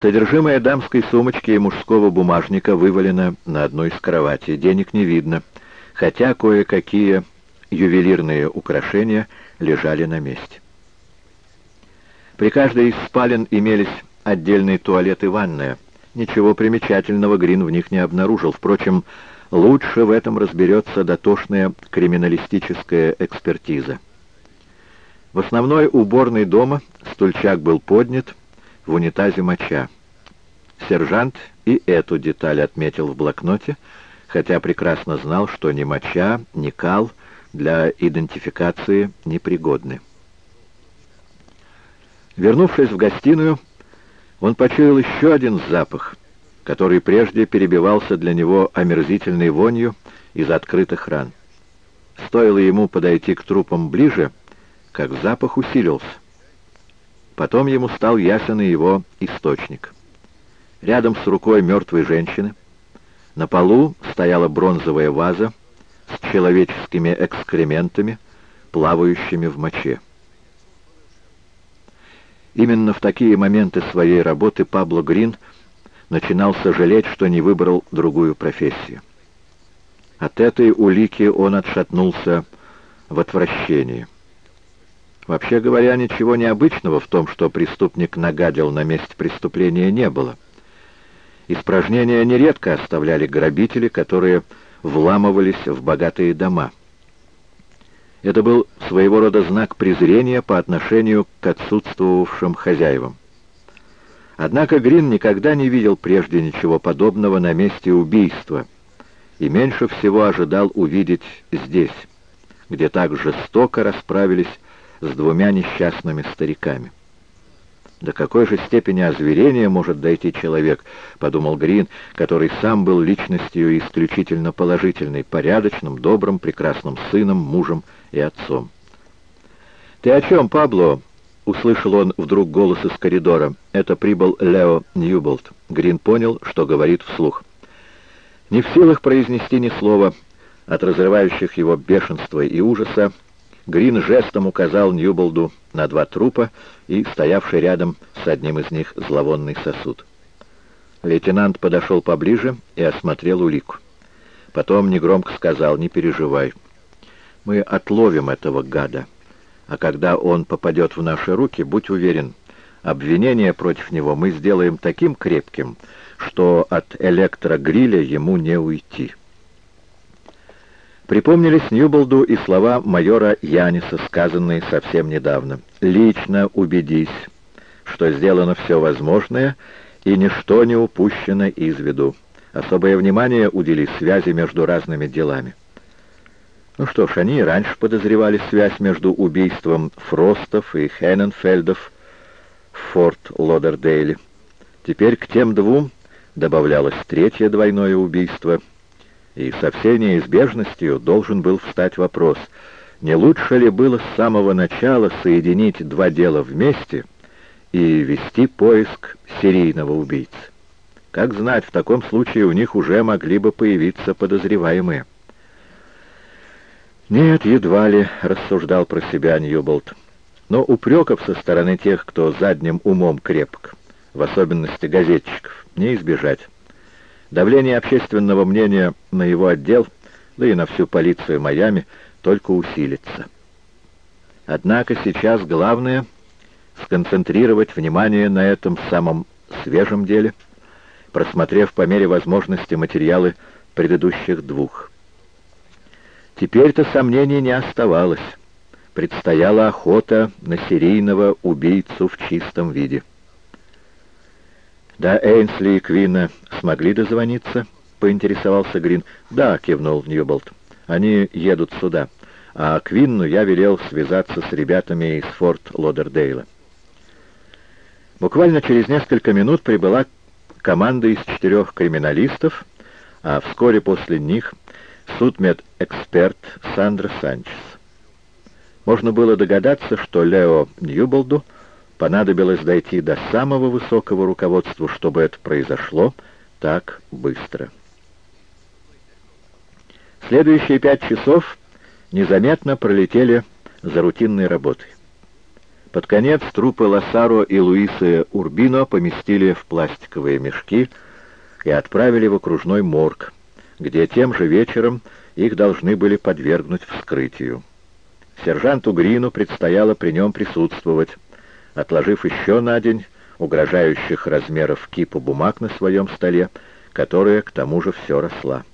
Содержимое дамской сумочки и мужского бумажника вывалено на одной из кроватей. Денег не видно, хотя кое-какие ювелирные украшения лежали на месте. При каждой из спален имелись отдельный туалет и ванная. Ничего примечательного Грин в них не обнаружил. Впрочем, лучше в этом разберется дотошная криминалистическая экспертиза. В основной уборной дома стульчак был поднят, в унитазе моча. Сержант и эту деталь отметил в блокноте, хотя прекрасно знал, что ни моча, ни кал для идентификации непригодны. Вернувшись в гостиную, он почуял еще один запах, который прежде перебивался для него омерзительной вонью из открытых ран. Стоило ему подойти к трупам ближе, как запах усилился. Потом ему стал ясен и его источник. Рядом с рукой мертвой женщины на полу стояла бронзовая ваза с человеческими экскрементами, плавающими в моче. Именно в такие моменты своей работы Пабло Грин начинал сожалеть, что не выбрал другую профессию. От этой улики он отшатнулся в отвращении. Вообще говоря, ничего необычного в том, что преступник нагадил на месте преступления, не было. Испражнения нередко оставляли грабители, которые вламывались в богатые дома. Это был своего рода знак презрения по отношению к отсутствовавшим хозяевам. Однако Грин никогда не видел прежде ничего подобного на месте убийства и меньше всего ожидал увидеть здесь, где так жестоко расправились с двумя несчастными стариками. До какой же степени озверения может дойти человек, подумал Грин, который сам был личностью исключительно положительной, порядочным, добрым, прекрасным сыном, мужем и отцом. «Ты о чем, Пабло?» — услышал он вдруг голос из коридора. Это прибыл Лео Ньюболт. Грин понял, что говорит вслух. Не в силах произнести ни слова от разрывающих его бешенства и ужаса, Грин жестом указал Ньюболду на два трупа и стоявший рядом с одним из них зловонный сосуд. Лейтенант подошел поближе и осмотрел улику. Потом негромко сказал, «Не переживай, мы отловим этого гада, а когда он попадет в наши руки, будь уверен, обвинение против него мы сделаем таким крепким, что от электрогриля ему не уйти». Припомнились Ньюболду и слова майора Яниса, сказанные совсем недавно. «Лично убедись, что сделано все возможное, и ничто не упущено из виду. Особое внимание удели связи между разными делами». Ну что ж, они раньше подозревали связь между убийством Фростов и Хенненфельдов в Форт Лодердейле. Теперь к тем двум добавлялось третье двойное убийство — и со всей неизбежностью должен был встать вопрос, не лучше ли было с самого начала соединить два дела вместе и вести поиск серийного убийцы. Как знать, в таком случае у них уже могли бы появиться подозреваемые. «Нет, едва ли», — рассуждал про себя Ньюболт. «Но упреков со стороны тех, кто задним умом крепок, в особенности газетчиков, не избежать». Давление общественного мнения на его отдел, да и на всю полицию Майами, только усилится. Однако сейчас главное — сконцентрировать внимание на этом самом свежем деле, просмотрев по мере возможности материалы предыдущих двух. Теперь-то сомнений не оставалось. Предстояла охота на серийного убийцу в чистом виде. «Да Эйнсли и Квинна смогли дозвониться?» — поинтересовался Грин. «Да», — кивнул Ньюболт. «Они едут сюда. А Квинну я велел связаться с ребятами из Форт Лодердейла». Буквально через несколько минут прибыла команда из четырех криминалистов, а вскоре после них судмедэксперт Сандра Санчес. Можно было догадаться, что Лео Ньюболду — понадобилось дойти до самого высокого руководства, чтобы это произошло так быстро. Следующие пять часов незаметно пролетели за рутинной работой. Под конец трупы Лосаро и Луисы Урбино поместили в пластиковые мешки и отправили в окружной морг, где тем же вечером их должны были подвергнуть вскрытию. Сержанту Грину предстояло при нем присутствовать, отложив еще на день угрожающих размеров кипу бумаг на своем столе, которая к тому же все росла.